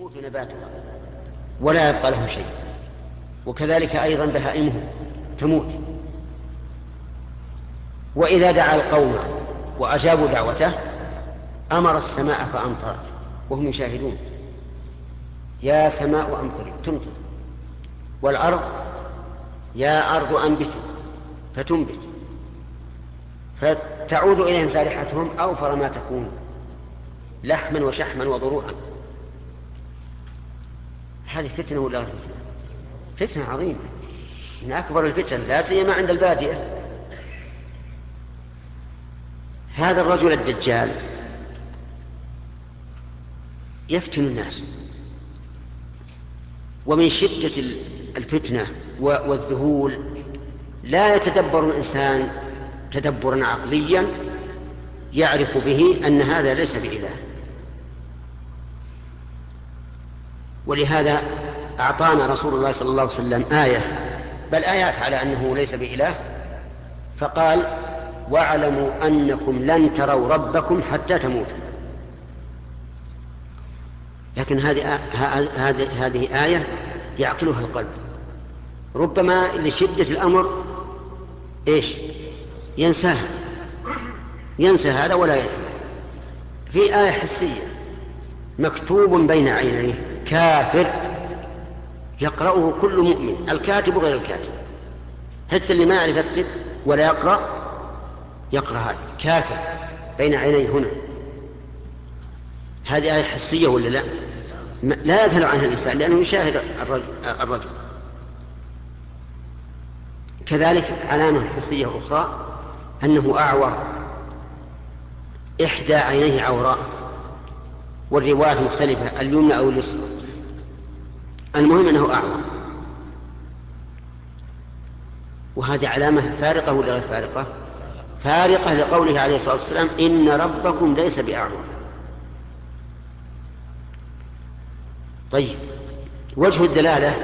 يموت نباتها ولا يبقى لهم شيء. وكذلك أيضا بهائمهم تموت. وإذا دعا القوم وأجابوا دعوته أمر السماء فأمطرت وهم يشاهدون. يا سماء أمطري تمطر. والأرض يا أرض أنبت فتنبت. فتعود إليهم سارحتهم أوفر ما تكون لحما وشحما وضروعا هذه فتنة ولا فتنة؟ فتنة عظيمة. من أكبر الفتن لا سيما عند البادية هذا الرجل الدجال يفتن الناس. ومن شدة الفتنة والذهول لا يتدبر الإنسان تدبرا عقليا يعرف به أن هذا ليس بإله. ولهذا أعطانا رسول الله صلى الله عليه وسلم آية بل آيات على أنه ليس بإله فقال واعلموا أنكم لن تروا ربكم حتى تموتوا. لكن هذه هذه هذه آية يعقلها القلب. ربما لشدة الأمر إيش؟ ينساها. ينسى هذا ولا يفهم في آية حسية مكتوب بين عينيه. كافر يقرأه كل مؤمن الكاتب وغير الكاتب. حتى اللي ما يعرف يكتب ولا يقرأ يقرأ هذه. كافر بين عينيه هنا. هذه آية حسية ولا لا؟ لا يذهل عنها الإنسان لأنه يشاهد الرجل. كذلك علامة حسية أخرى أنه أعور إحدى عينيه عوراء والروايات مختلفة اليمنى أو اليسرى. المهم أنه أعور وهذه علامة فارقة ولا غير فارقة؟ فارقة لقوله عليه الصلاة والسلام إن ربكم ليس بأعور طيب وجه الدلالة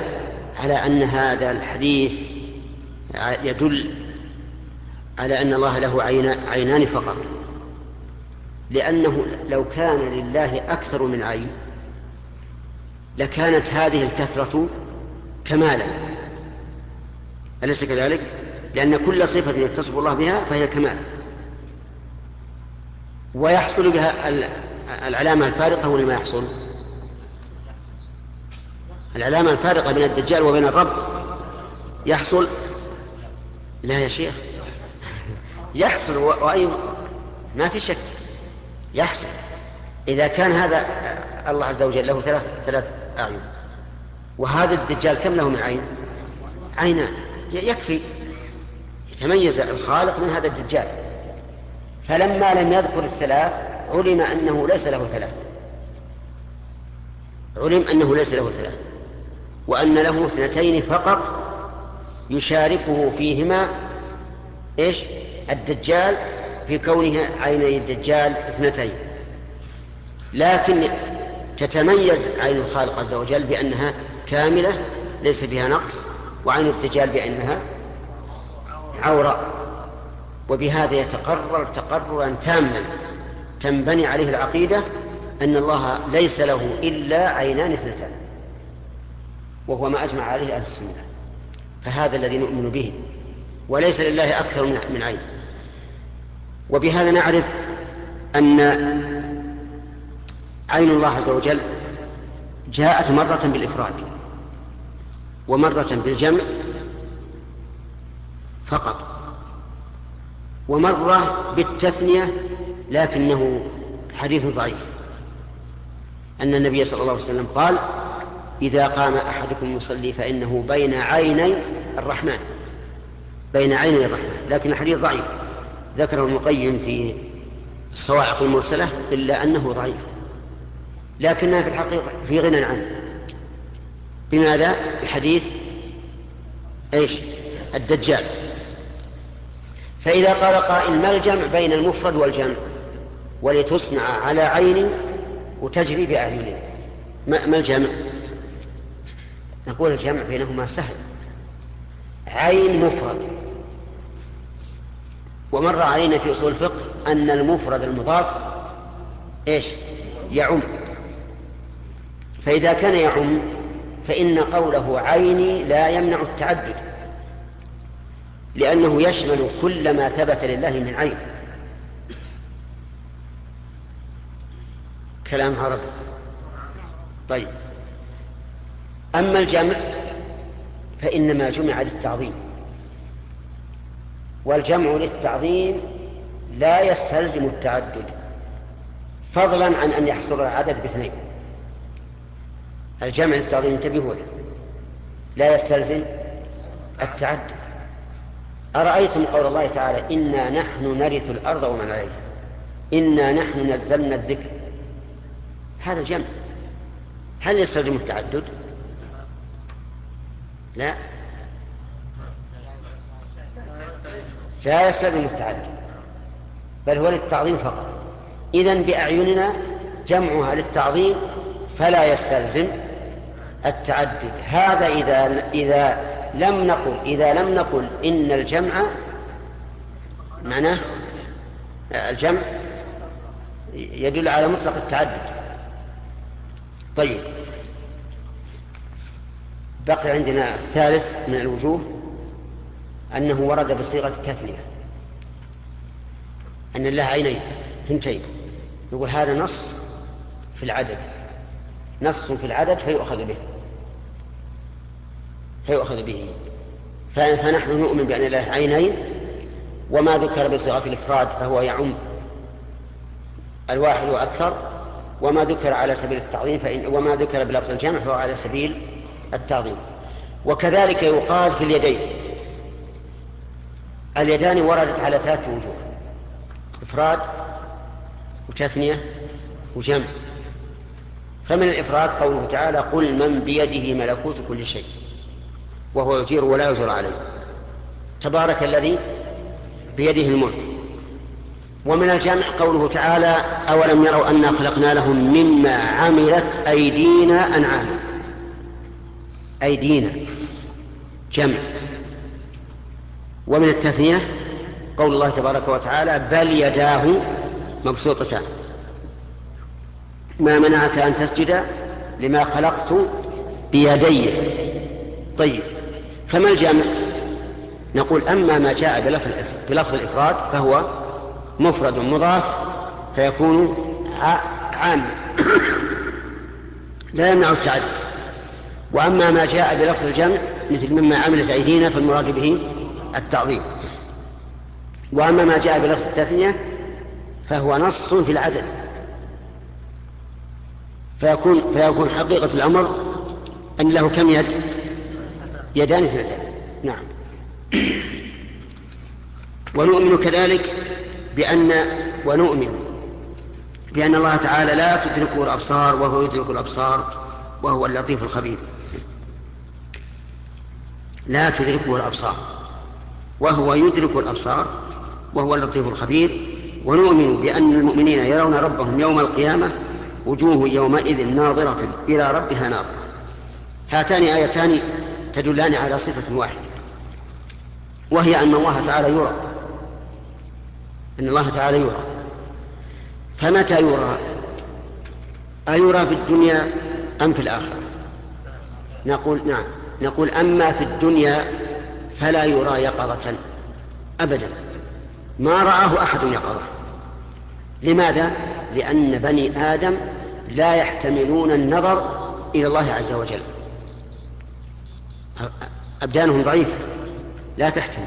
على أن هذا الحديث يدل على أن الله له عينان فقط. لأنه لو كان لله أكثر من عين لكانت هذه الكثرة كمالا. أليس كذلك؟ لأن كل صفة يتصف الله بها فهي كمال. ويحصل بها العلامة الفارقة ولا ما يحصل؟ العلامة الفارقة بين الدجال وبين الرب يحصل؟ لا يا شيخ. يحصل وأي ما في شك. يحصل. إذا كان هذا الله عز وجل له ثلاث ثلاث أعين. وهذا الدجال كم له من عين؟ عينان. يكفي. يتميز الخالق من هذا الدجال. فلما لم يذكر الثلاث علم أنه ليس له ثلاث. علم أنه ليس له ثلاث. وأن له اثنتين فقط يشاركه فيهما إيش؟ الدجال في كونه عيني الدجال اثنتين. لكن تتميز عين الخالق عز وجل بأنها كاملة ليس فيها نقص وعين الدجال بأنها عوراء وبهذا يتقرر تقررا تاما. تنبني عليه العقيدة أن الله ليس له إلا عينان اثنتان وهو ما أجمع عليه أهل السنة. فهذا الذي نؤمن به وليس لله أكثر من عين. وبهذا نعرف أن عين الله عز وجل جاءت مرة بالإفراد ومرة بالجمع فقط ومرة بالتثنية لكنه حديث ضعيف. أن النبي صلى الله عليه وسلم قال إذا قام أحدكم يصلي فإنه بين عيني الرحمن. بين عيني الرحمن لكن الحديث ضعيف. ذكره ابن القيم في الصواعق المرسلة إلا أنه ضعيف. لكنها في الحقيقة في غنى عنه. بماذا؟ بحديث إيش؟ الدجال. فإذا قال قائل ما الجمع بين المفرد والجمع؟ ولتصنع على عيني وتجري بأعيننا ما الجمع؟ نقول الجمع بينهما سهل. عين مفرد. ومر علينا في أصول الفقه أن المفرد المضاف إيش؟ يعم. فإذا كان يعم فإن قوله عيني لا يمنع التعدد لأنه يشمل كل ما ثبت لله من عين. كلام عربي طيب. أما الجمع فإنما جمع للتعظيم. والجمع للتعظيم لا يستلزم التعدد فضلا عن أن يحصل العدد باثنين. الجمع للتعظيم انتبهوا له. لا يستلزم التعدد. أرأيتم قول الله تعالى إنا نحن نرث الأرض ومن عليها؟ إنا نحن نزلنا الذكر. هذا جمع. هل يستلزم التعدد؟ لا. لا يستلزم التعدد. بل هو للتعظيم فقط. إذن بأعيننا جمعها للتعظيم فلا يستلزم التعدد. هذا إذا إذا لم نقل إذا لم نقل إن الجمع معناه الجمع يدل على مطلق التعدد. طيب. بقي عندنا الثالث من الوجوه أنه ورد بصيغة التثنية. أن الله عينين ثنتين. يقول هذا نص في العدد. نص في العدد فيؤخذ به. فيؤخذ به. فنحن نؤمن بأن الله عينين وما ذكر بصيغة الإفراد فهو يعم الواحد وأكثر وما ذكر على سبيل التعظيم فإن وما ذكر بلفظ الجمع فهو على سبيل التعظيم. وكذلك يقال في اليدين. اليدان وردت على ثلاثة وجوه إفراد وتثنية وجمع. فمن الإفراد قوله تعالى قل من بيده ملكوت كل شيء. وهو يجير ولا يجر عليه. تبارك الذي بيده الملك. ومن الجمع قوله تعالى أولم يروا أنا خلقنا لهم مما عملت أيدينا أنعاما. أيدينا. جمع. ومن التثنية قول الله تبارك وتعالى بل يداه مبسوطتان. ما منعك أن تسجد لما خلقت بيدي طيب. فما الجمع نقول أما ما جاء بلفظ, بلفظ الإفراد فهو مفرد مضاف فيكون عام. لا يمنع التعدد وأما ما جاء بلفظ الجمع مثل مما عملت أيدينا فالمراد به التعظيم. وأما ما جاء بلفظ التثنية فهو نص في العدد. فيكون فيكون حقيقة الأمر أن له كم يد؟ يدان اثنتان نعم. ونؤمن كذلك بأن ونؤمن بأن الله تعالى لا تدركه الأبصار وهو يدرك الأبصار وهو اللطيف الخبير. لا تدركه الأبصار وهو يدرك الأبصار وهو اللطيف الخبير. ونؤمن بأن المؤمنين يرون ربهم يوم القيامة وجوه يومئذ ناظرة إلى ربها ناظرة. هاتان آيتان تدلان على صفة واحدة وهي أن الله تعالى يرى أن الله تعالى يرى. فمتى يرى؟ أيرى في الدنيا أم في الآخرة؟ نقول نعم. نقول أما في الدنيا فلا يرى يقظة أبدا. ما رآه أحد يقظة. لماذا؟ لأن بني آدم لا يحتملون النظر إلى الله عز وجل. أبدانهم ضعيفة لا تحتمل.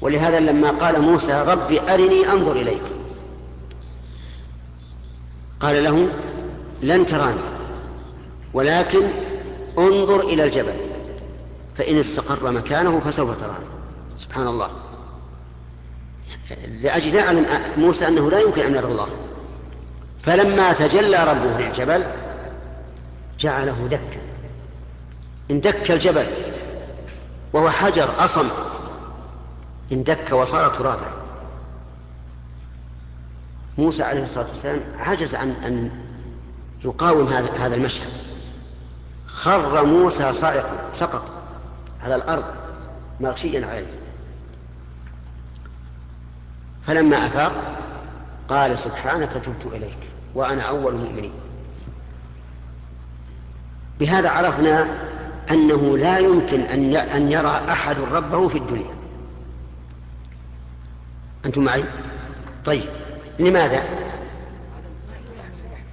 ولهذا لما قال موسى ربي أرني أنظر إليك قال له لن تراني ولكن انظر إلى الجبل فإن استقر مكانه فسوف تراني. سبحان الله. لأجل يعلم موسى أنه لا يمكن أن يرى الله. فلما تجلى ربه للجبل جعله دكا. اندك الجبل وهو حجر أصم. اندك وصار ترابا. موسى عليه الصلاة والسلام عجز عن أن يقاوم هذا هذا المشهد. خر موسى صاعقا سقط. على الأرض مغشيا عليه. فلما أفاق قال سبحانك تبت إليك وأنا أول المؤمنين. بهذا عرفنا أنه لا يمكن أن يرى أحد ربه في الدنيا. أنتم معي؟ طيب لماذا؟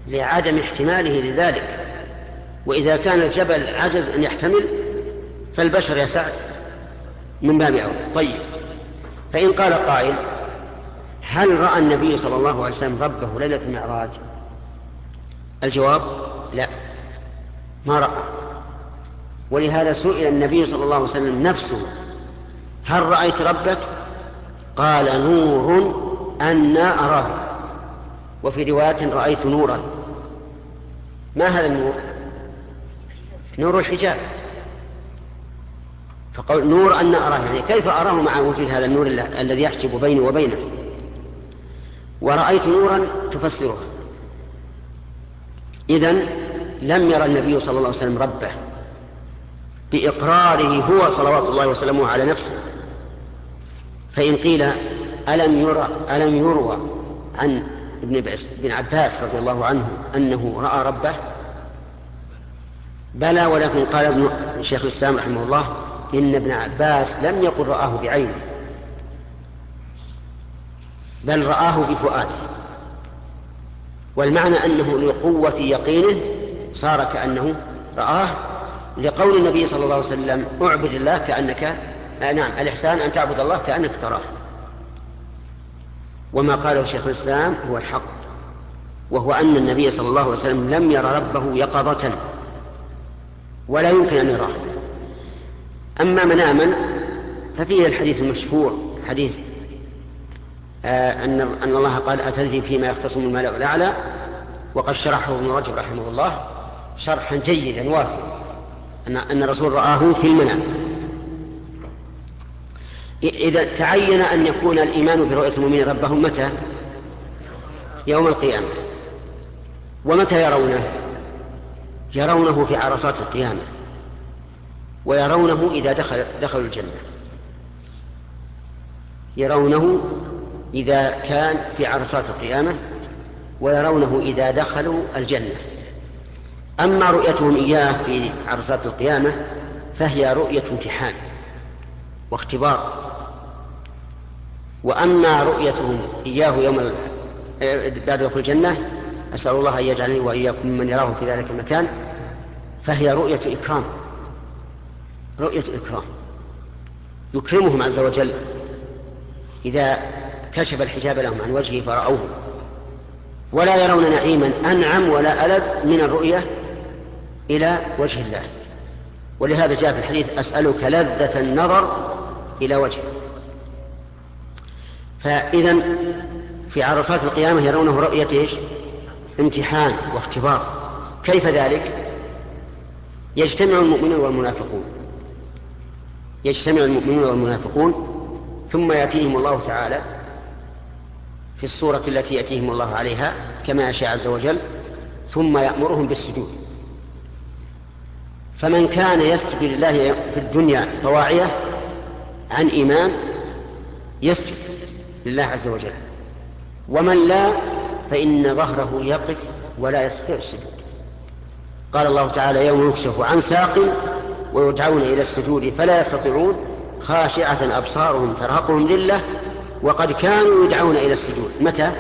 لعدم احتماله لذلك. وإذا كان الجبل عجز أن يحتمل فالبشر يا سعد من باب أولى. طيب فإن قال قائل هل رأى النبي صلى الله عليه وسلم ربه ليلة المعراج؟ الجواب لا ما رأى. ولهذا سئل النبي صلى الله عليه وسلم نفسه هل رأيت ربك؟ قال نور أنا أراه. وفي رواية رأيت نورا. ما هذا النور؟ نور الحجاب. فقول نور أن أراه يعني كيف أراه مع وجود هذا النور الذي يحجب بيني وبينه؟ ورأيت نورا تفسره. إذن لم يرى النبي صلى الله عليه وسلم ربه. بإقراره هو صلوات الله وسلامه على نفسه. فإن قيل ألم يرى ألم يروى عن ابن بن عباس رضي الله عنه أنه رأى ربه بلى ولكن قال ابن شيخ الإسلام رحمه الله إن ابن عباس لم يقل رآه بعينه بل رآه بفؤاده. والمعنى أنه لقوة يقينه صار كأنه رآه لقول النبي صلى الله عليه وسلم اعبد الله كأنك آه نعم الإحسان أن تعبد الله كأنك تراه. وما قاله شيخ الإسلام هو الحق وهو أن النبي صلى الله عليه وسلم لم ير ربه يقظة ولا يمكن أن يراه. أما مناما ففيه الحديث المشهور حديث آه أن أن الله قال أتدري فيما يختصم الملأ الأعلى؟ وقد شرحه ابن رجب رحمه الله شرحا جيدا وافيا. أن الرسول رآه في المنام إذا تعين أن يكون الإيمان برؤية المؤمنين ربهم متى؟ يوم القيامة. ومتى يرونه؟ يرونه في عرصات القيامة. ويرونه إذا دخل دخلوا الجنة. يرونه إذا كان في عرصات القيامة ويرونه إذا دخلوا الجنة. أما رؤيتهم إياه في عرصات القيامة فهي رؤية امتحان واختبار. وأما رؤيتهم إياه يوم بعد دخول الجنة أسأل الله أن يجعلني وإياكم ممن يراه في ذلك المكان فهي رؤية إكرام. رؤية إكرام. يكرمهم عز وجل. إذا كشف الحجاب لهم عن وجهه فرأوه. ولا يرون نعيما أنعم ولا ألذ من الرؤية إلى وجه الله. ولهذا جاء في الحديث أسألك لذة النظر إلى وجهه فإذا في عرصات القيامة يرونه رؤية إيش؟ امتحان واختبار. كيف ذلك؟ يجتمع المؤمنون والمنافقون. يجتمع المؤمنون والمنافقون ثم يأتيهم الله تعالى في الصورة التي يأتيهم الله عليها كما يشاء عز وجل ثم يأمرهم بالسجود. فمن كان يسجد لله في الدنيا طواعية عن إيمان يسجد لله عز وجل. ومن لا فإن ظهره يقف ولا يستطيع السجود. قال الله تعالى يوم يكشف عن ساق ويدعون إلى السجود فلا يستطيعون خاشعة أبصارهم ترهقهم ذلة وقد كانوا يدعون إلى السجود. متى؟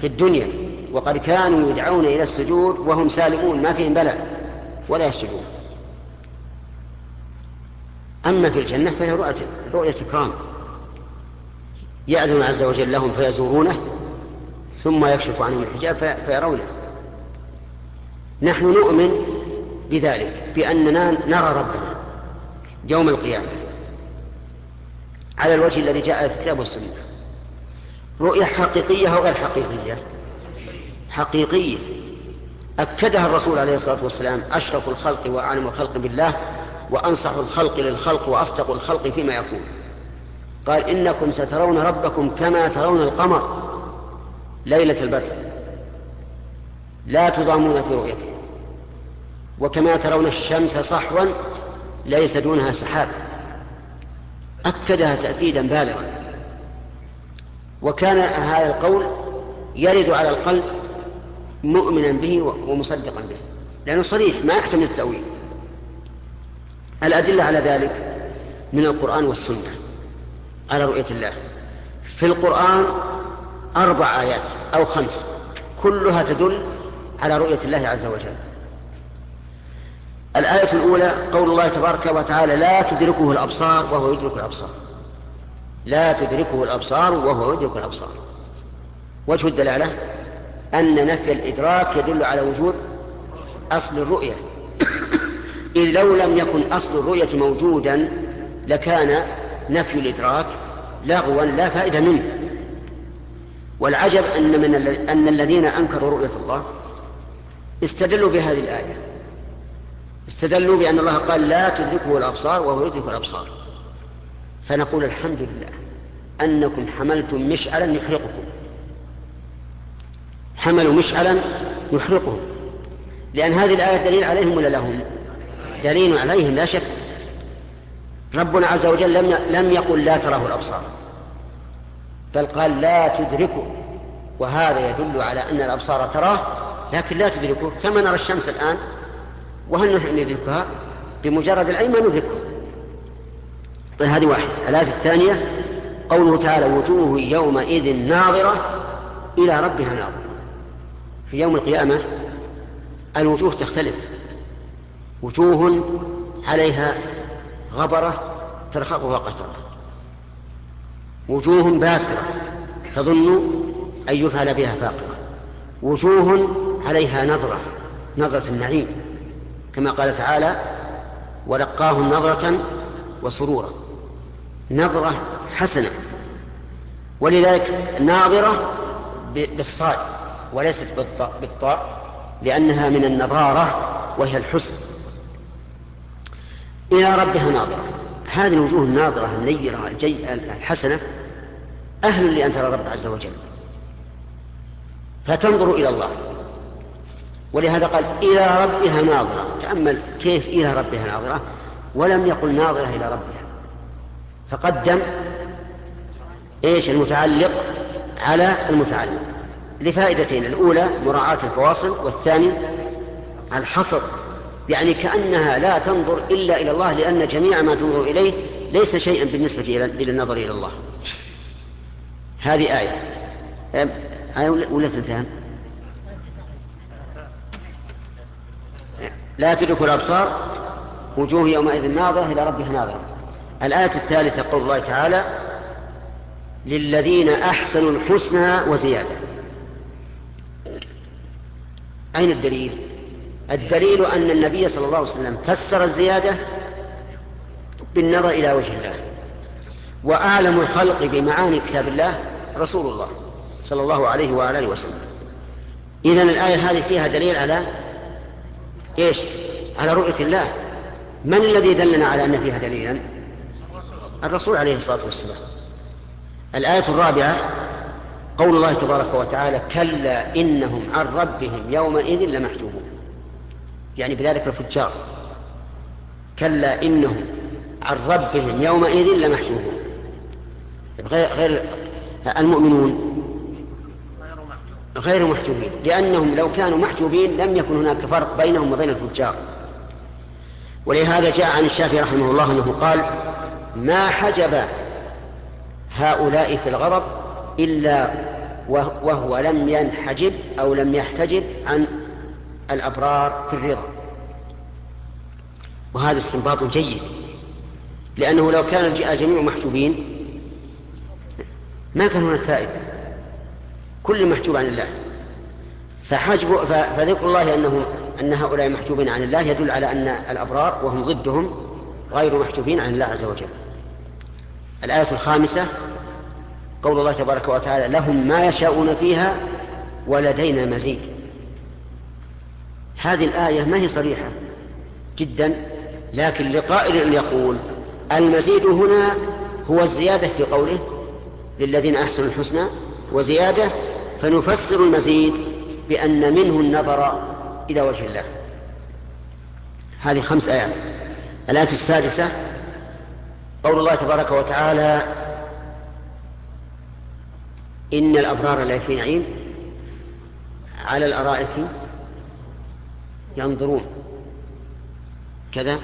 في الدنيا. وقد كانوا يدعون إلى السجود وهم سالمون ما فيهم بلاء ولا يسجدون. أما في الجنة فهي رؤية, رؤية إكرام يأذن عز وجل لهم فيزورونه ثم يكشف عنهم الحجاب فيرونه. نحن نؤمن بذلك بأننا نرى ربنا يوم القيامة على الوجه الذي جاء في الكتاب والسنة. رؤية حقيقية أو غير حقيقية؟ حقيقية. أكدها الرسول عليه الصلاة والسلام أشرف الخلق وأعلم الخلق بالله وأنصح الخلق للخلق وأصدق الخلق فيما يقول. قال إنكم سترون ربكم كما ترون القمر ليلة البدر. لا تضامون في رؤيته. وكما ترون الشمس صحوا ليس دونها سحاب. أكدها تأكيدا بالغا. وكان هذا القول يرد على القلب مؤمنا به ومصدقا به. لأنه صريح ما يحتمل التأويل. الأدلة على ذلك من القرآن والسنة على رؤية الله. في القرآن أربع آيات أو خمس كلها تدل على رؤية الله عز وجل. الآية الأولى قول الله تبارك وتعالى لا تدركه الأبصار وهو يدرك الأبصار. لا تدركه الأبصار وهو يدرك الأبصار. وجه الدلالة أن نفي الإدراك يدل على وجود أصل الرؤية. إذ لو لم يكن أصل الرؤية موجودا لكان نفي الإدراك لغوا لا فائدة منه. والعجب أن, من أن الذين أنكروا رؤية الله استدلوا بهذه الآية. استدلوا بأن الله قال لا تدركه الأبصار وهو يدرك الأبصار. فنقول الحمد لله أنكم حملتم مشعلا يحرقكم. حملوا مشعلا يحرقهم. لأن هذه الآية دليل عليهم ولا لهم؟ دليل عليهم لا شك. ربنا عز وجل لم لم يقل لا تراه الأبصار بل قال لا تدركه. وهذا يدل على أن الأبصار تراه لكن لا تدركه. كما نرى الشمس الآن وهل نحن ندركها؟ بمجرد العين ما ندركها طيب هذه واحدة. الآية الثانية قوله تعالى وجوه يومئذ ناظرة إلى ربها ناظرة. في يوم القيامة الوجوه تختلف. وجوه عليها غبرة ترخقها قترة وجوه باسرة تظن أن يفعل بها فاقرة. وجوه عليها نظرة نظرة النعيم كما قال تعالى ولقاهم نظرة وسرورا. نظرة حسنة. ولذلك ناظرة بالصاد وليست بالطاء لأنها من النظارة وهي الحسن. إلى ربها ناظرة. هذه الوجوه الناظرة النيرة الحسنة أهل لأن ترى رب عز وجل. فتنظر إلى الله. ولهذا قال إلى ربها ناظرة. تأمل كيف إلى ربها ناظرة؟ ولم يقل ناظرة إلى ربها. فقدم إيش؟ المتعلق على المتعلق. لفائدتين الأولى مراعاة الفواصل والثاني الحصر. يعني كأنها لا تنظر إلا إلى الله لأن جميع ما تنظر إليه ليس شيئا بالنسبة إلى النظر إلى الله. هذه آية. آية ولا ثنتان لا تدرك الأبصار وجوه يومئذ ناظرة إلى ربها ناظرة. الآية الثالثة قول الله تعالى للذين أحسنوا الحسنى وزيادة. أين الدليل؟ الدليل أن النبي صلى الله عليه وسلم فسر الزيادة بالنظر إلى وجه الله وأعلم الخلق بمعاني كتاب الله رسول الله صلى الله عليه وعلى آله وسلم. إذا الآية هذه فيها دليل على إيش؟ على رؤية الله. من الذي دلنا على أن فيها دليلا؟ الرسول عليه الصلاة والسلام. الآية الرابعة قول الله تبارك وتعالى كلا إنهم عن ربهم يومئذ لمحجوبون. يعني بذلك الفجار. كلا إنهم عن ربهم يومئذ لمحجوبون. غير, غير المؤمنون غير محجوبين. لأنهم لو كانوا محجوبين لم يكن هناك فرق بينهم وبين الفجار. ولهذا جاء عن الشافعي رحمه الله أنه قال ما حجب هؤلاء في الغضب إلا وهو لم ينحجب أو لم يحتجب عن الأبرار في الرضا. وهذا استنباط جيد لأنه لو كان الجميع محجوبين ما كان هناك فائدة. كل محجوب عن الله. فحجب فذكر الله أنه أن هؤلاء محجوبين عن الله يدل على أن الأبرار وهم ضدهم غير محجوبين عن الله عز وجل. الآية الخامسة قول الله تبارك وتعالى لهم ما يشاءون فيها ولدينا مزيد. هذه الآية ما هي صريحة؟ جدا. لكن لقائل أن يقول المزيد هنا هو الزيادة في قوله للذين أحسنوا الحسنى وزيادة فنفسر المزيد بأن منه النظر إلى وجه الله. هذه خمس آيات. الآية السادسة قول الله تبارك وتعالى إن الأبرار لفي نعيم على الأرائك ينظرون. كذا؟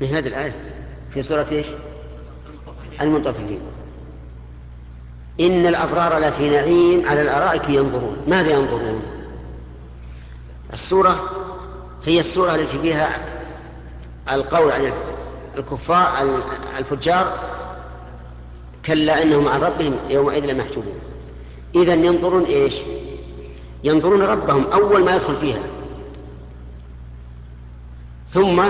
من هذه الآية. في سورة إيش؟ المنطففين إن الأبرار لفي نعيم على الأرائك ينظرون. ماذا ينظرون؟ السورة هي السورة التي فيها القول عن الكفار الفجار كلا إنهم عن ربهم يومئذ لمحجوبون. إذا ينظرون إيش؟ ينظرون ربهم أول ما يدخل فيها. ثم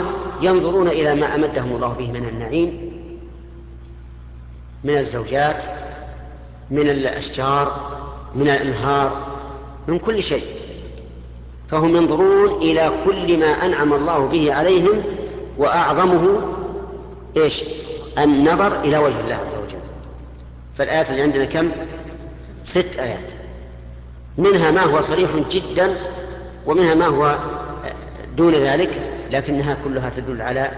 ينظرون إلى ما أمدهم الله به من النعيم من الزوجات من الأشجار من الأنهار من كل شيء. فهم ينظرون إلى كل ما أنعم الله به عليهم وأعظمه إيش؟ النظر إلى وجه الله عز وجل. فالآيات اللي عندنا كم؟ ست آيات. منها ما هو صريح جدا ومنها ما هو دون ذلك. لكنها كلها تدل على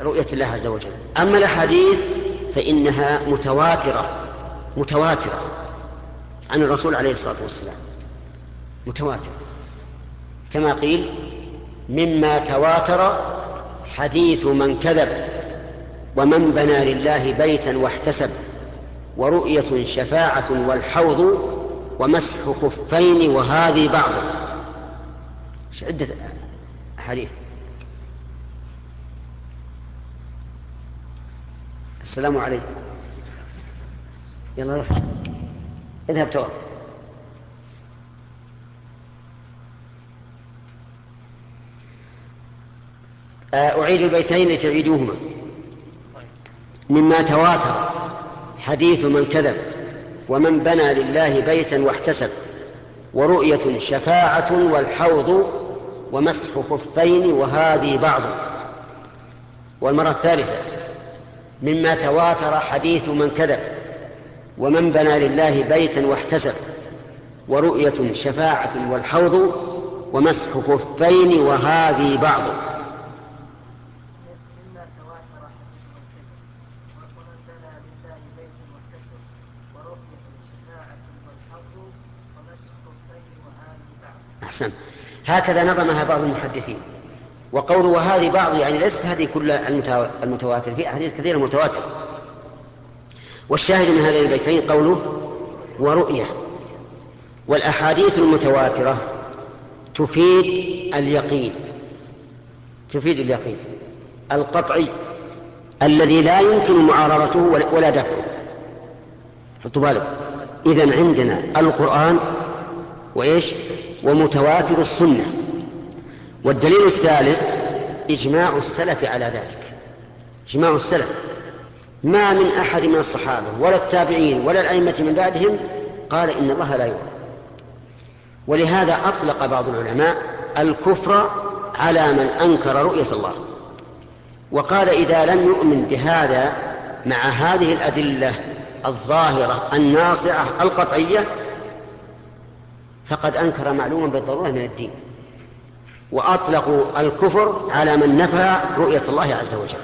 رؤية الله عز وجل. أما الأحاديث فإنها متواترة متواترة عن الرسول عليه الصلاة والسلام. متواترة. كما قيل مما تواتر حديث من كذب ومن بنى لله بيتا واحتسب ورؤية شفاعة والحوض ومسح خفين وهذه بعض. عدة أحاديث؟ السلام عليكم يلا روح. اذهب آه، أعيد البيتين لتعيدوهما. مما تواتر حديث من كذب ومن بنى لله بيتا واحتسب ورؤية شفاعة والحوض ومسح خفين وهذه بعض. والمرة الثالثة. مما تواتر حديث من كذب ومن بنى لله بيتا واحتسب ورؤية شفاعة والحوض ومسح خفين وهذه بعض. أحسن. هكذا نظمها بعض المحدثين. وقول وهذه بعض يعني ليست هذه كل المتواتر في أحاديث كثيرة متواترة والشاهد من هذين البيتين قوله ورؤية. والأحاديث المتواترة تفيد اليقين. تفيد اليقين. القطعي الذي لا يمكن معارضته ولا دفعه. حطوا بالك إذا عندنا القرآن وإيش؟ ومتواتر السنة. والدليل الثالث إجماع السلف على ذلك. إجماع السلف. ما من أحد من الصحابة ولا التابعين ولا الأئمة من بعدهم قال إن الله لا يرى ولهذا أطلق بعض العلماء الكفر على من أنكر رؤية الله. وقال إذا لم يؤمن بهذا مع هذه الأدلة الظاهرة الناصعة القطعية فقد أنكر معلوما بالضرورة من الدين. وأطلقوا الكفر على من نفى رؤية الله عز وجل.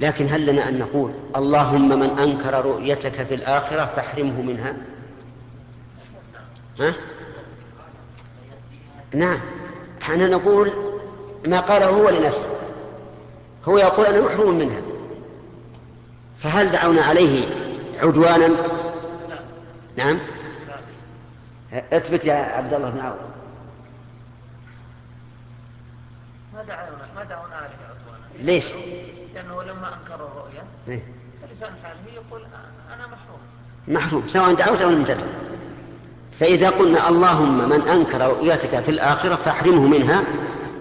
لكن هل لنا أن نقول اللهم من أنكر رؤيتك في الآخرة فاحرمه منها؟ ها؟ نعم. إحنا نقول ما قاله هو لنفسه. هو يقول أنا محروم منها. فهل دعونا عليه عدوانا؟ نعم. اثبت يا عبد الله بن عوف. ما دعونا ما دعونا عليه عدوانا. ليش؟ لأنه لما أنكر الرؤيا إيه؟ فلسان حاله يقول أنا محروم. محروم. سواء دعوت أو لم تدعو. فإذا قلنا اللهم من أنكر رؤيتك في الآخرة فاحرمه منها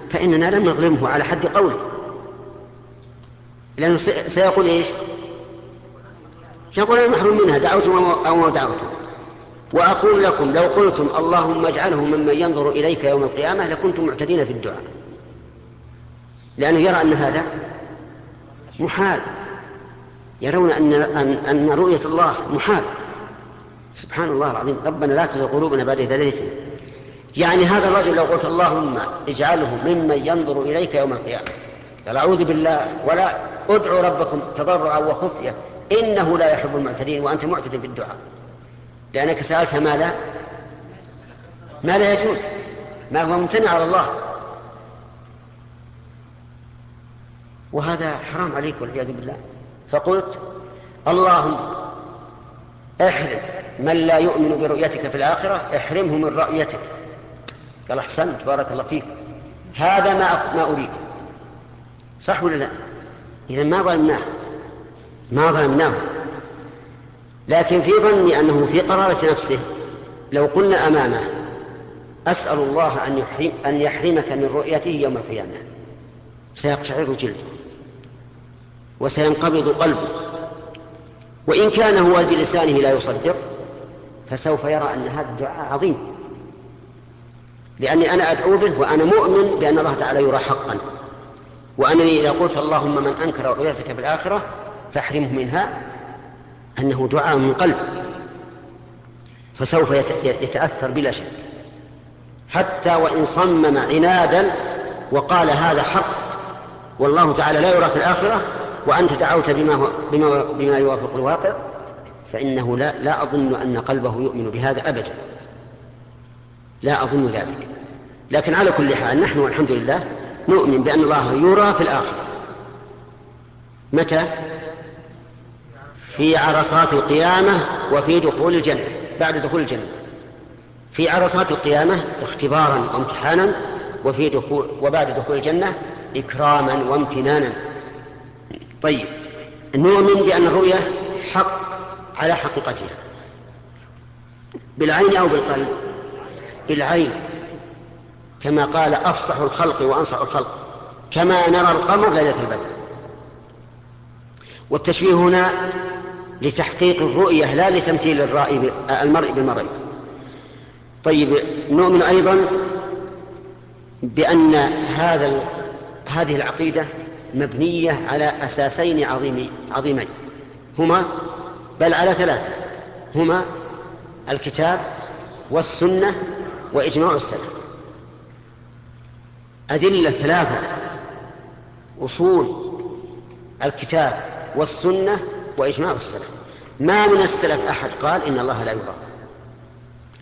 فإننا لم نظلمه على حد قوله. لأنه سيقول إيش؟ يقول أنا محروم منها دعوت أو ما دعوت. وأقول لكم لو قلتم اللهم اجعله ممن ينظر إليك يوم القيامة لكنتم معتدين في الدعاء. لأنه يرى أن هذا محال يرون أن, أن, أن رؤية الله محال. سبحان الله العظيم. ربنا لا تزغ قلوبنا بعد إذ هديتنا. يعني هذا الرجل لو قلت اللهم اجعله ممن ينظر إليك يوم القيامة. قال أعوذ بالله ولا ادعوا ربكم تضرعا وخفية إنه لا يحب المعتدين وأنت معتد بالدعاء. لأنك سألت ما لا ما لا يجوز. ما هو ممتنع على الله. وهذا حرام عليك والعياذ بالله. فقلت اللهم احرم من لا يؤمن برؤيتك في الآخرة احرمه من رؤيتك. قال أحسنت بارك الله فيك. هذا ما ما أريد. صح ولا لا؟ إذا ما ظلمناه ما ظلمناه. لكن في ظني أنه في قرارة نفسه لو قلنا أمامه أسأل الله أن, يحرم أن يحرمك من رؤيته يوم القيامة. سيقشعر جلده وسينقبض قلبه. وإن كان هو بلسانه لا يصدق فسوف يرى أن هذا الدعاء عظيم. لأني أنا أدعو به وأنا مؤمن بأن الله تعالى يرى حقا. وأنني إذا قلت اللهم من أنكر رؤيتك في الآخرة فاحرمه منها أنه دعاء من قلب. فسوف يتأثر بلا شك. حتى وإن صمم عنادا وقال هذا حق والله تعالى لا يرى في الآخرة وأنت دعوت بما, هو بما, بما يوافق الواقع فإنه لا, لا أظن أن قلبه يؤمن بهذا أبدا. لا أظن ذلك. لكن على كل حال نحن والحمد لله نؤمن بأن الله يرى في الآخرة. متى؟ في عرصات القيامة وفي دخول الجنة بعد دخول الجنة. في عرصات القيامة اختبارا وامتحانا وفي دخول وبعد دخول الجنة إكراما وامتنانا. طيب نؤمن بأن الرؤية حق على حقيقتها. بالعين أو بالقلب؟ بالعين. كما قال أفصح الخلق وأنصح الخلق. كما نرى القمر ليلة البدر. والتشبيه هنا لتحقيق الرؤية لا لتمثيل الرأي المرء بالمرء. طيب نؤمن أيضا بأن هذا هذه العقيدة مبنية على أساسين عظيمين عظيمين. هما بل على ثلاثة. هما الكتاب والسنة وإجماع السلف. أدلة ثلاثة. أصول الكتاب والسنة وإجماع السلف. ما من السلف أحد قال إن الله لا يرى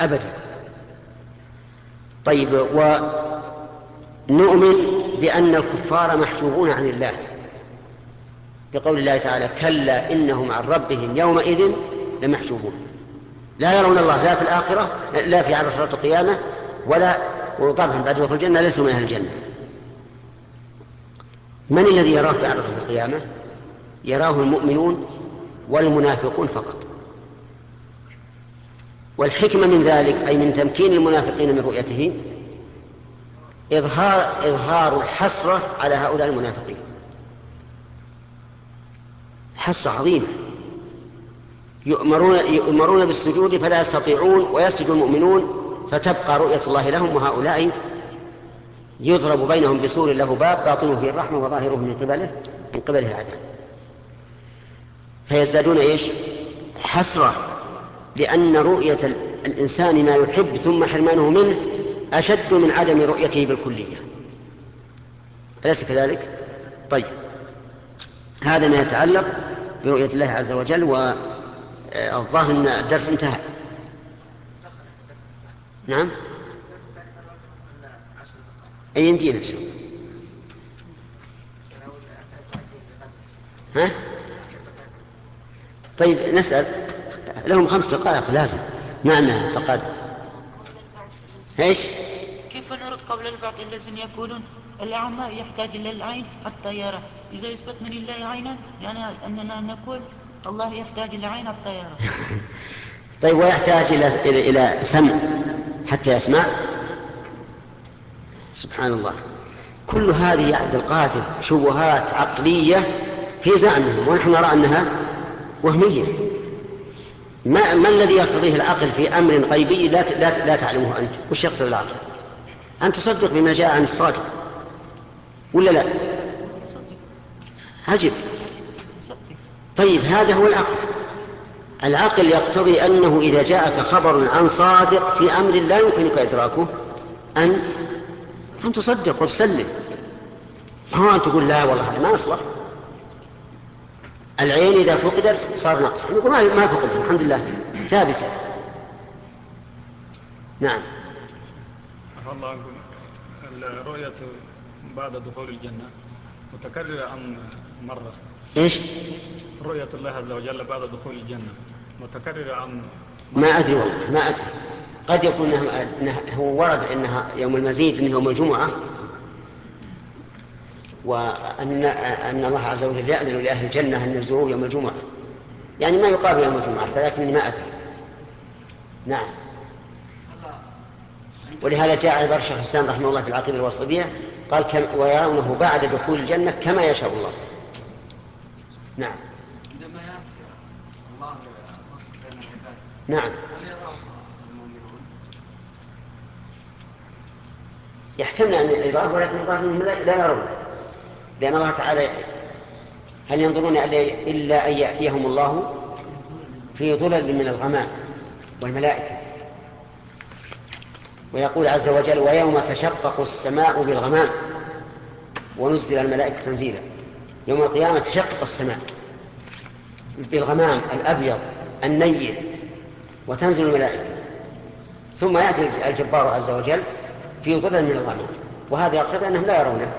أبدا. طيب ونؤمن بأن الكفار محجوبون عن الله. بقول الله تعالى كلا إنهم عن ربهم يومئذ لمحجوبون. لا يرون الله لا في الآخرة لا في عرصة القيامة ولا وطبعا بعد دخول الجنة ليسوا من أهل الجنة. من الذي يراه في عرصة القيامة؟ يراه المؤمنون والمنافقون فقط. والحكمة من ذلك أي من تمكين المنافقين من رؤيته إظهار, إظهار الحسرة على هؤلاء المنافقين. حسرة عظيمة. يؤمرون, يؤمرون بالسجود فلا يستطيعون ويسجد المؤمنون فتبقى رؤية الله لهم وهؤلاء يضرب بينهم بسور له باب باطنه فيه الرحمة وظاهره من قبله من قبله العذاب. فيزدادون إيش؟ حسرة لأن رؤية الإنسان ما يحب ثم حرمانه منه أشد من عدم رؤيته بالكلية. أليس كذلك؟ طيب. هذا ما يتعلق برؤية الله عز وجل والظاهر أن الدرس انتهى. نعم؟ أي يمدينا ها؟ طيب نسأل. لهم خمس دقائق لازم. نعم نعم تقادم إيش؟ كيف نرد قول البعض الذين يقولون الأعمى يحتاج إلى العين حتى يرى. إذا يثبت من الله عينا يعني أننا نقول الله يحتاج إلى عين حتى يرى. طيب ويحتاج إلى إلى إلى سمع حتى يسمع؟ سبحان الله. كل هذه يا عبد القادر شبهات عقلية في زعمهم ونحن نرى أنها وهمية. ما, ما الذي يقتضيه العقل في أمر غيبي لا, لا, لا تعلمه أنت؟ وش يقتضي العقل؟ أن تصدق بما جاء عن الصادق. ولا لا؟ عجب طيب هذا هو العقل. العقل يقتضي أنه إذا جاءك خبر عن صادق في أمر لا يمكنك إدراكه أن أن تصدق وتسلم. ما تقول لا والله هذا ما يصلح العين إذا فقدت صار نقص. نقول ما ما فقدت الحمد لله. ثابتة. نعم. الله عنكم الرؤية بعد دخول الجنة متكررة أم مرة؟ إيش؟ رؤية الله عز وجل بعد دخول الجنة متكررة أم ما أدري والله ما أدري. قد يكون هو ورد أنها يوم المزيد أنه يوم الجمعة. وأن أن الله عز وجل يأذن لأهل الجنة أن يزوروه يوم الجمعة. يعني ما يقابل يوم الجمعة فلكني ما أدري. نعم. ولهذا جاء عبارة الشيخ الإسلام رحمه الله في العقيدة الوسطية قال كم ويرونه بعد دخول الجنة كما يشاء الله. نعم. عندما الله نعم؟ يحتمل أن يراه ولكن الظاهر لا لا يرون لأن الله تعالى هل ينظرون إلا- أن يأتيهم الله في ظلل من الغمام والملائكة. ويقول عز وجل ويوم تشقق السماء بالغمام ونزل الملائكة تنزيلا. يوم القيامة تشقق السماء بالغمام الأبيض النير وتنزل الملائكة. ثم يأتي الجبار عز وجل في ظلل من الغمام. وهذا يقتضي أنهم لا يرونه.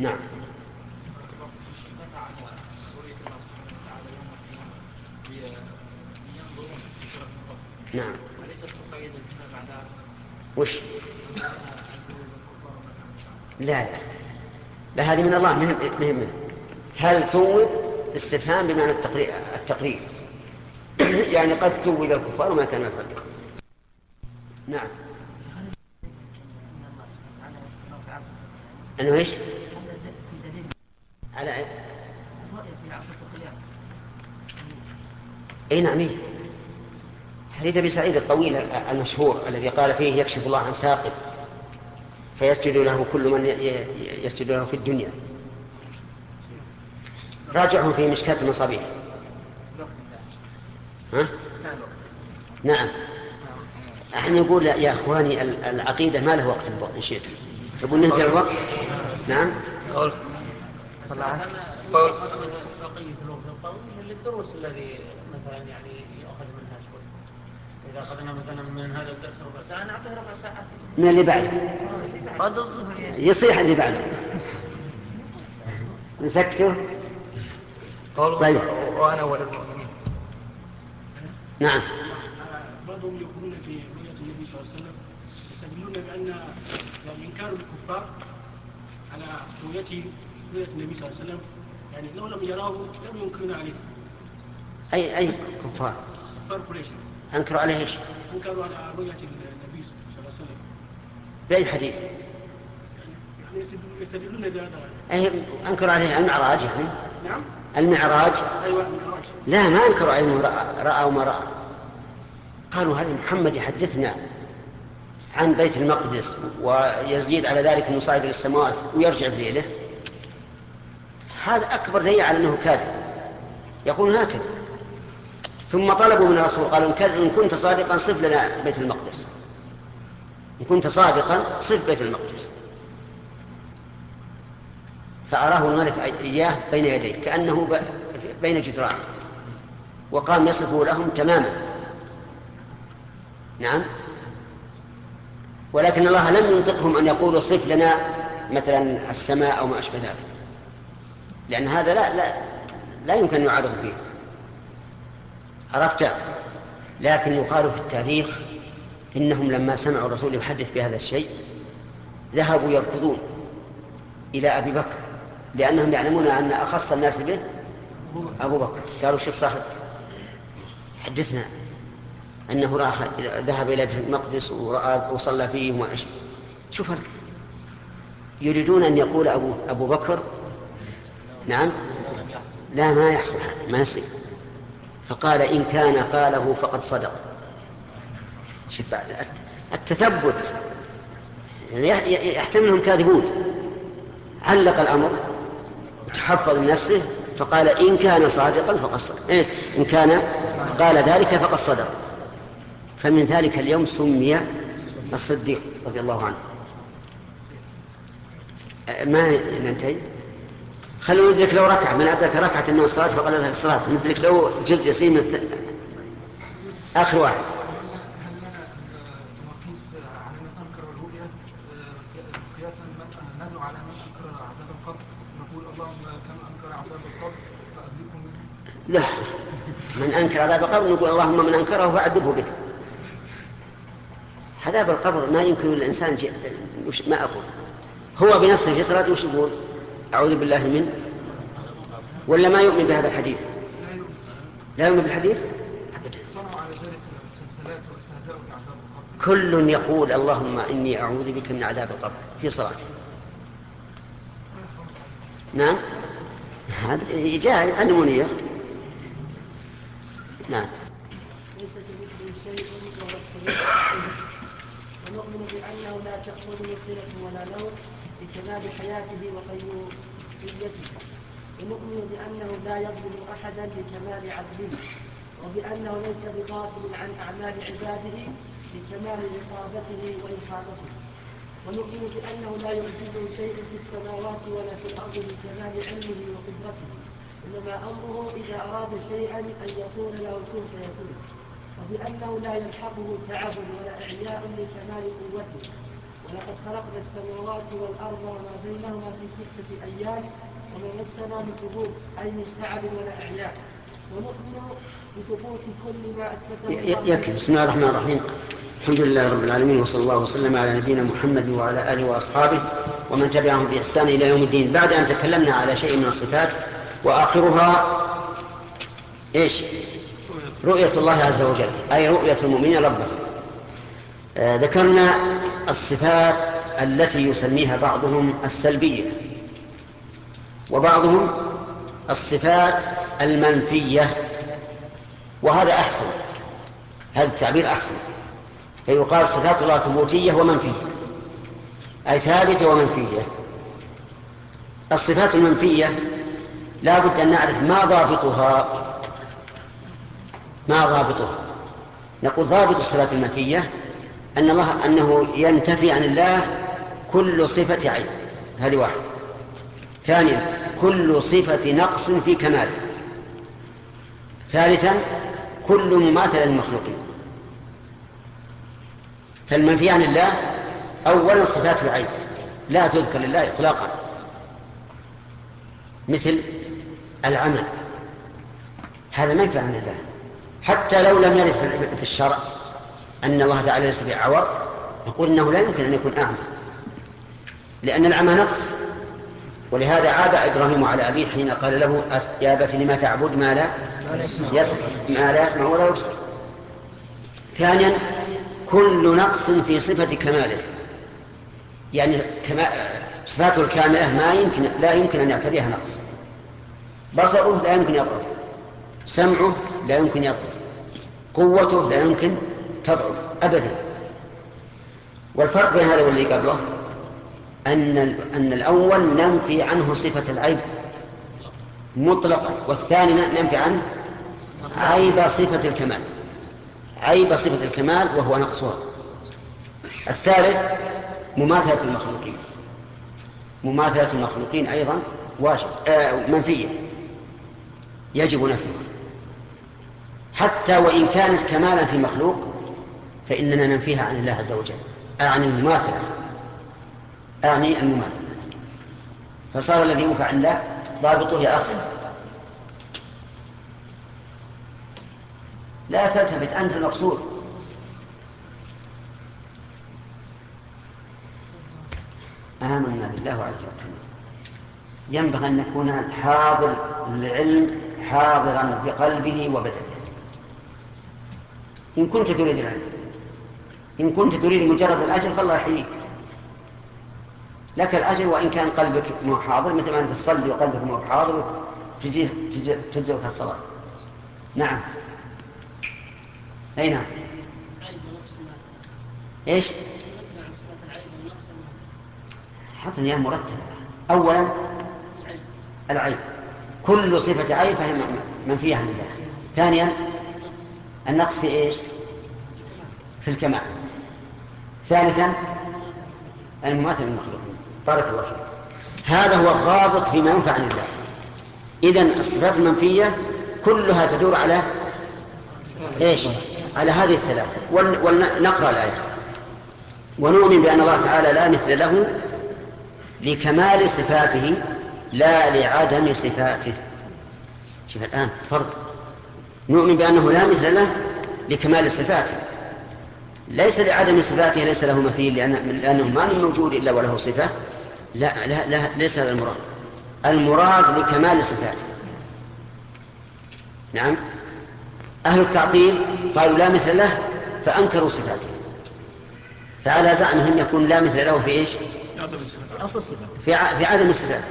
نعم. نعم. وش؟ لا لا. لا هذه من الله مهم مهم هل ثوب استفهام بمعنى التقرير, التقرير؟ يعني قد ثوب الكفار وما كان يفعل نعم. أنه إيش؟ على إيه؟ اي نعم إيه. حديث أبي سعيد الطويل المشهور الذي قال فيه يكشف الله عن ساقه فيسجد له كل من يسجد له في الدنيا. راجعهم في مشكاة المصابيح. ها؟ نعم. إحنا نقول يا إخواني ال- العقيدة ما له وقت إن شئتم. تقول ننتهي الوقت. نعم. قول طلعت. قول بقية الوقت الطويل للدروس الذي مثلا يعني يؤخذ منها شوي. إذا أخذنا مثلا من هذا الدرس ربع ساعة نعطيه ربع ساعة. من اللي بعده بعد الظهر. يصيح اللي بعده نسكته. طيب. وأنا أول المؤمنين. نعم. بعضهم يقولون في رؤية النبي صلى الله عليه وسلم يستدلون بأن يعني إنكار الكفار على رؤيته رؤية النبي صلى الله عليه وسلم يعني لو لم يراه لم ينكرون عليه. أي أي كفار. كفار قريش. أنكروا عليه إيش؟ أنكروا على رؤية النبي صلى الله عليه وسلم. بأي حديث؟ يعني يستدلون- بهذا أي أنكروا عليه المعراج يعني؟ نعم. المعراج؟ أيوة المعراج. لا ما أنكروا عليه راى رأى وما رأى. قالوا هذا محمد يحدثنا عن بيت المقدس ويزيد على ذلك إنه صعد إلى السماوات ويرجع بليله. هذا أكبر دليل على أنه كاذب. يقول هكذا. ثم طلبوا من الرسول قالوا إن كنت صادقا صف لنا بيت المقدس. إن كنت صادقا صف بيت المقدس. فأراه الملك إياه بين يديه كأنه ب- بين جدران. وقام يصفه لهم تماما. نعم. ولكن الله لم ينطقهم أن يقولوا صف لنا مثلا السماء أو ما أشبه ذلك. لأن هذا لا لا لا يمكن يعارض فيه عرفت لكن يقال في التاريخ إنهم لما سمعوا الرسول يحدث بهذا الشيء ذهبوا يركضون إلى أبي بكر لأنهم يعلمون أن أخص الناس به أبو بكر قالوا شوف صاحب حدثنا أنه راح ذهب إلى بيت المقدس وراى وصلى فيه أشبه. شوف. يريدون أن يقول ابو أبو بكر نعم. لا ما يحصل ما يصير. فقال إن كان قاله فقد صدق. شوف التثبت يعني يح- يحتملهم كاذبون. علق الأمر وتحفظ لنفسه فقال إن كان صادقا فقد صدق. إيه إن كان قال ذلك فقد صدق. فمن ذلك اليوم سمي الصديق رضي الله عنه. ما ننتهي؟ خلونا ندرك لو ركعة من أدرك ركعة من الصلاة فقد أدرك الصلاة ندرك لو جزء يسير من الت... آخر واحد. لا من أنكر عذاب القبر نقول اللهم من أنكره فأعذبه به. عذاب القبر ما ينكر الإنسان ما أقول. هو بنفسه في صلاته وش يقول؟ أعوذ بالله من ولا ما يؤمن بهذا الحديث؟ لا يؤمن بالحديث؟ أبدا. كل يقول اللهم إني أعوذ بك من عذاب القبر في صلاته. نعم؟ هذا جاء علموني نعم. ونؤمن بأنه لا تأخذه سنة ولا نوم. لكمال حياته وقيوميته ونؤمن بأنه لا يظلم أحدا لكمال عدله وبأنه ليس بغافل عن أعمال عباده لكمال رقابته وإحاطته. ونؤمن بأنه لا يعجزه شيء في السماوات ولا في الأرض لكمال علمه وقدرته إنما أمره إذا أراد شيئا أن يقول له كن فيكون وبأنه لا يلحقه تعب ولا إعياء لكمال قوته. ولقد خلقنا السماوات والأرض وما بينهما في ستة أيام وما مسنا من لغوب أي من تعب ولا إعياء. ونؤمن بثبوت كل ما أثبته يكفي. بسم الله الرحمن الرحيم. الحمد لله رب العالمين وصلى الله وسلم على نبينا محمد وعلى آله وأصحابه ومن تبعهم بإحسان إلى يوم الدين. بعد أن تكلمنا على شيء من الصفات وآخرها إيش؟ رؤية الله عز وجل أي رؤية المؤمنين ربه آه ذكرنا الصفات التي يسميها بعضهم السلبية وبعضهم الصفات المنفية وهذا أحسن هذا التعبير أحسن فيقال صفات الله ثبوتية ومنفية أي ثابتة ومنفية. الصفات المنفية لا بد أن نعرف ما ضابطها ما ضابطها. نقول ضابط الصفات المنفية أن الله أنه ينتفي عن الله كل صفة عين هذه واحد. ثانيا كل صفة نقص في كماله. ثالثا كل مماثل للمخلوقين. فالمنفي عن الله أولا صفات العين. لا تذكر لله إطلاقا. مثل العمى هذا منفي عن الله. حتى لو لم في- في الشرع. أن الله تعالى ليس بأعور نقول إنه لا يمكن أن يكون أعمى. لأن العمى نقص. ولهذا عاب إبراهيم على أبيه حين قال له يا أبت لما تعبد ما لا يسمع ما لا يسمع ولا يبصر. ثانيا كل نقص في صفة كماله. يعني كما صفاته الكاملة ما يمكن لا يمكن أن يعتريها نقص. بصره لا يمكن يضعف سمعه لا يمكن يضعف قوته لا يمكن تضعف أبدا. والفرق بين هذا والذي قبله أن أن الأول ننفي عنه صفة العيب مطلقا والثاني ننفي عنه عيب صفة الكمال. عيب صفة الكمال وهو نقصها الثالث مماثلة المخلوقين. مماثلة المخلوقين أيضا واجب آه منفية. يجب نفيها. حتى وإن كانت كمالا في مخلوق فإننا ننفيها عن الله عز وجل عن المماثلة أعني المماثلة. فصار الذي ينفع عن الله ضابطه يا أخي. لا تلتفت أنت المقصود. آمنا بالله وعلى توكلنا. ينبغي أن يكون الحاضر للعلم حاضرا بقلبه وبدنه. إن كنت تريد العلم. إن كنت تريد مجرد الأجر فالله يحييك. لك الأجر وإن كان قلبك مو حاضر مثل ما أنت تصلي وقلبك مو حاضر تجزئك الصلاة. نعم. أي نعم. إيش؟ حتى هي مرتبة. أولا العيب كل صفة عيب فهي منفية عن الله ثانيا النقص في إيش؟ في الكمال. ثالثا المماثل للمخلوقين بارك الله فيك. هذا هو الضابط فيما ينفع عن الله إذا الصفات المنفية كلها تدور على إيش؟ على هذه الثلاثة. ولنقرأ الآيات ونؤمن بأن الله تعالى لا مثل له لكمال صفاته لا لعدم صفاته. شوف الآن فرق. نؤمن بأنه لا مثل له لكمال صفاته. ليس لعدم صفاته ليس له مثيل لأن لأنه ما من موجود إلا وله صفة. لا, لا, لا ليس هذا المراد. المراد لكمال صفاته. نعم. أهل التعطيل قالوا لا مثل له فأنكروا صفاته. فعلى زعمهم يكون لا مثل له في إيش؟ في, ع... في عدم الصفات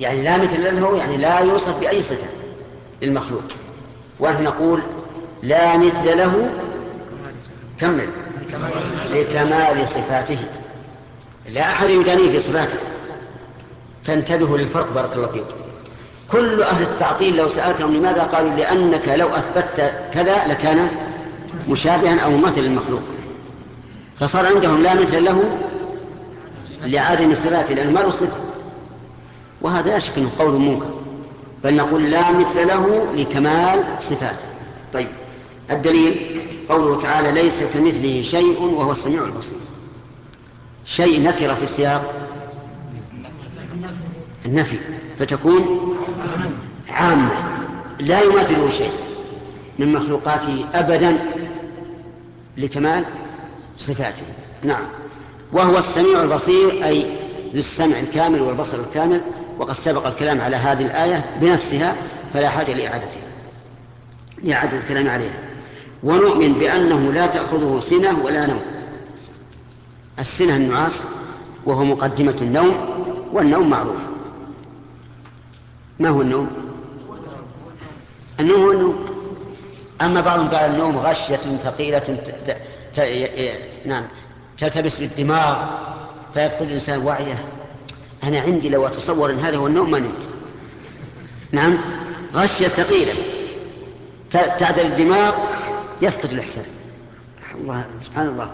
يعني لا مثل له يعني لا يوصف بأي صفة للمخلوق. ونحن نقول لا مثل له كمل. لكمال صفاته. لا أحد يدانيه في صفاته. فانتبهوا للفرق بارك الله فيكم كل أهل التعطيل لو سألتهم لماذا؟ قالوا لأنك لو أثبتت كذا لكان مشابها أو ممثل للمخلوق. فصار عندهم لا مثل له لعدم صفاته لأنه ما له صفة. وهذا لا شك أنه قول منكر. بل نقول لا مثل له لكمال صفاته. طيب. الدليل قوله تعالى ليس كمثله شيء وهو السميع البصير. شيء نكر في السياق. النفي. فتكون عامة. لا يماثله شيء من مخلوقاته أبدا لكمال صفاته. نعم. وهو السميع البصير أي ذو السمع الكامل والبصر الكامل وقد سبق الكلام على هذه الآية بنفسها فلا حاجة لإعادتها. لإعادة الكلام عليها. ونؤمن بأنه لا تأخذه سنة ولا نوم. السنة النعاس وهو مقدمة النوم والنوم معروف. ما هو النوم؟ النوم هو النوم. أما بعضهم قال النوم غشية ثقيلة ت... ت... ت... نعم تلتبس بالدماغ فيفقد الإنسان وعيه. أنا عندي لو أتصور أن هذا هو النوم ما نمت. نعم غشية ثقيلة. تعدل الدماغ يفقد الإحساس الله سبحان الله.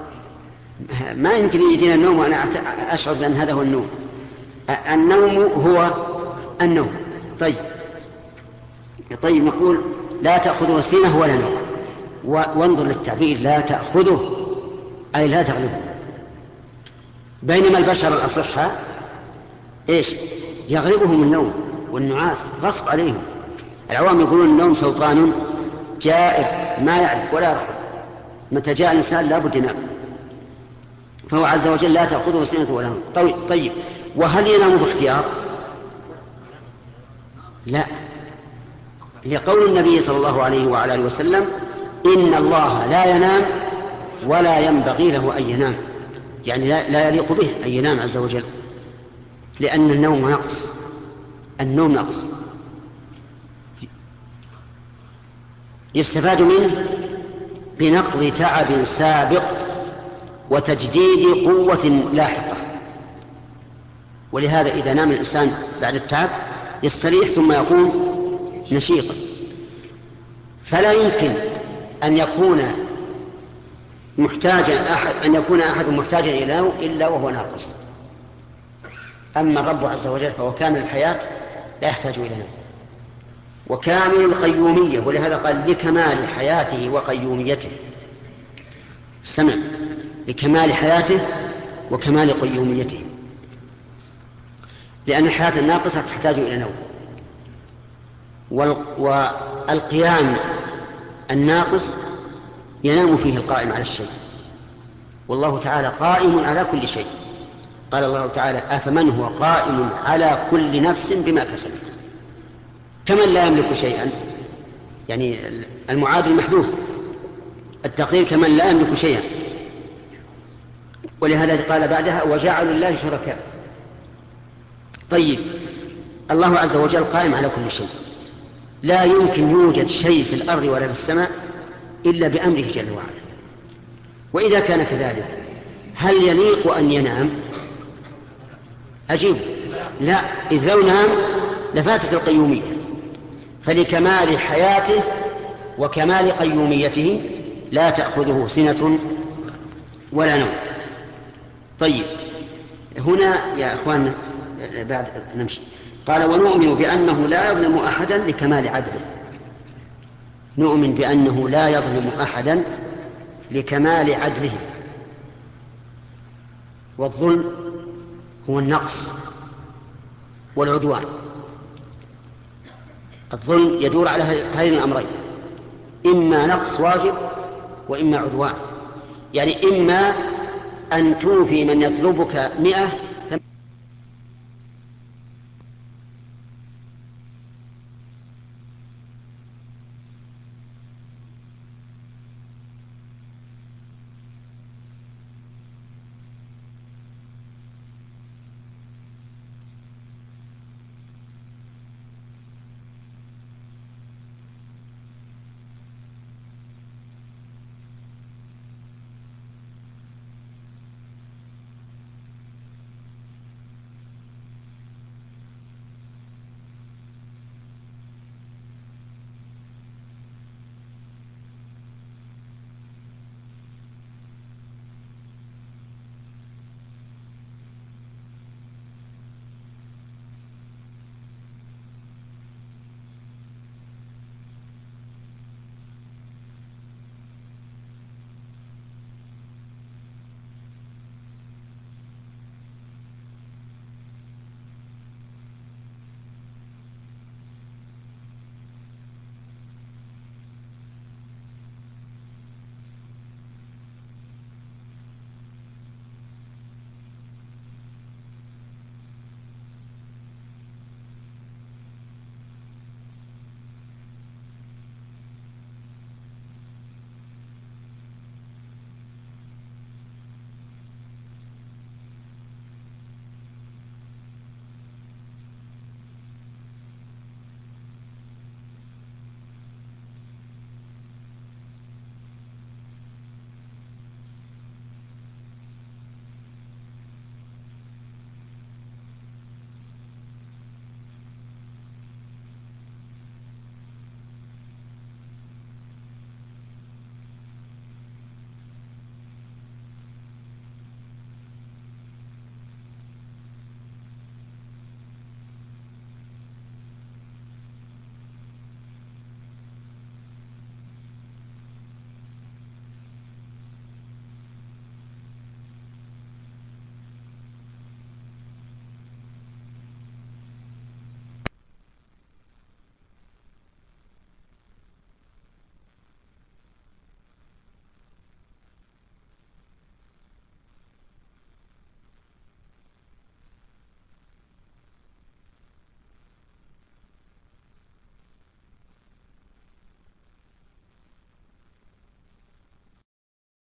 ما يمكن يجينا النوم وأنا أشعر بأن هذا هو النوم. النوم هو النوم. طيب. طيب نقول لا تأخذه سنة ولا نوم. وانظر للتعبير لا تأخذه أي لا تغلبه. بينما البشر الأصحاء إيش؟ يغلبهم النوم والنعاس غصب عليهم. العوام يقولون النوم سلطان جائر ما يعرف ولا يرحم متى جاء الإنسان لابد ينام. فهو عز وجل لا تأخذه سنة ولا نوم. طيب, طيب. وهل ينام باختيار لا. لقول النبي صلى الله عليه وعلى آله وسلم إن الله لا ينام ولا ينبغي له أن ينام. يعني لا, لا يليق به أن ينام عز وجل. لأن النوم نقص. النوم نقص. يستفاد منه بنقض تعب سابق وتجديد قوة لاحقة. ولهذا إذا نام الإنسان بعد التعب يستريح ثم يقوم نشيطا. فلا يمكن أن يكون محتاجا أحد أن يكون أحد محتاجا نوم إلا وهو ناقص. أما الرب عز وجل فهو كامل الحياة لا يحتاج إلى نوم. وكامل القيومية ولهذا قال لكمال حياته وقيوميته. سمع لكمال حياته وكمال قيوميته. لأن الحياة الناقصة تحتاج إلى نوم. والقيام الناقص ينام فيه القائم على الشيء. والله تعالى قائم على كل شيء. قال الله تعالى أفمن هو قائم على كل نفس بما كسبت. كمن لا يملك شيئا؟ يعني المعادل محذوف. التقدير كمن لا يملك شيئا. ولهذا قال بعدها وجعلوا الله شركاء. طيب الله عز وجل قائم على كل شيء. لا يمكن يوجد شيء في الأرض ولا في السماء إلا بأمره جل وعلا. وإذا كان كذلك هل يليق أن ينام؟ أجيب. لا إذ لو نام لفاتت القيومية. فلكمال حياته وكمال قيوميته لا تأخذه سنة ولا نوم. طيب هنا يا أخوان بعد نمشي. قال ونؤمن بأنه لا يظلم أحدا لكمال عدله. نؤمن بأنه لا يظلم أحدا لكمال عدله. والظلم هو النقص والعدوان. الظلم يدور على هذين الأمرين. إما نقص واجب وإما عدوان. يعني إما أن توفي من يطلبك مئة